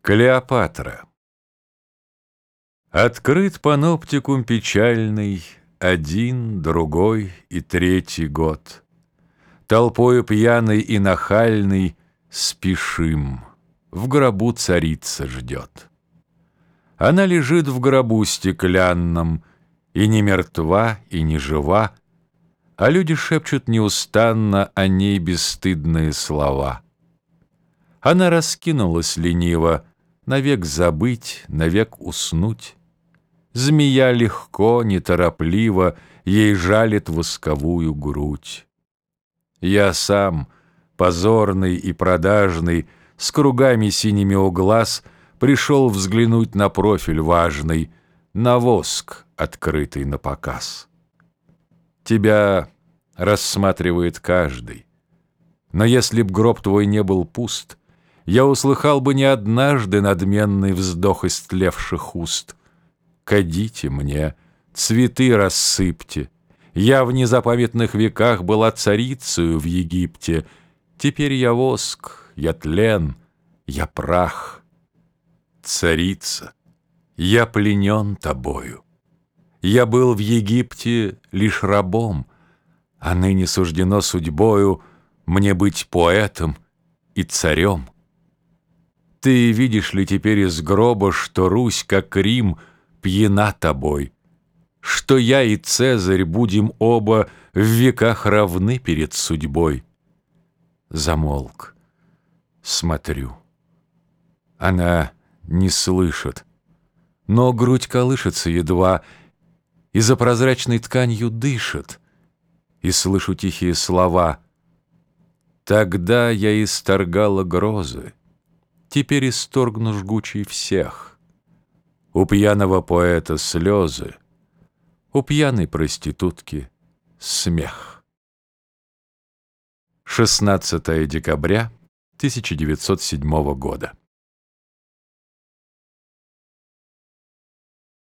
Клеопатра Открыт паноптикум печальный Один, другой и третий год. Толпою пьяный и нахальный Спешим, в гробу царица ждет. Она лежит в гробу стеклянном, И не мертва, и не жива, А люди шепчут неустанно О ней бесстыдные слова. Она раскинулась лениво, Навек забыть, навек уснуть. Змея легко, неторопливо Ей жалит восковую грудь. Я сам, позорный и продажный, С кругами синими у глаз, Пришел взглянуть на профиль важный, На воск, открытый на показ. Тебя рассматривает каждый. Но если б гроб твой не был пуст, Я услыхал бы не однажды Надменный вздох истлевших уст — кадите мне, цветы рассыпьте. Я в незапамятных веках была царицею в Египте. Теперь я воск, я тлен, я прах. Царица, я пленен тобою. Я был в Египте лишь рабом, А ныне суждено судьбою Мне быть поэтом и царем. Ты видишь ли теперь из гроба, Что Русь, как Рим, — пьяна тобой, Что я и Цезарь будем оба В веках равны перед судьбой. Замолк. Смотрю. Она не слышит, но грудь колышется едва, И за прозрачной тканью дышит, И слышу тихие слова. Тогда я исторгала грозы, Теперь исторгну жгучий всех. У пьяного поэта слезы, У пьяной проститутки смех. 16 декабря 1907 года.